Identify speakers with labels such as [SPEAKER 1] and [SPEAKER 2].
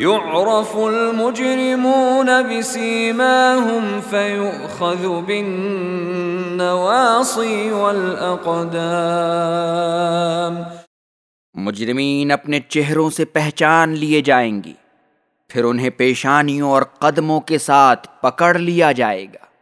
[SPEAKER 1] يعرف المجرمون بسيماهم فيؤخذ بالنواصي والأقدام
[SPEAKER 2] مجرمین اپنے چہروں سے پہچان لیے جائیں گی، پھر انہیں پیشانیوں اور قدموں کے ساتھ پکڑ لیا جائے گا۔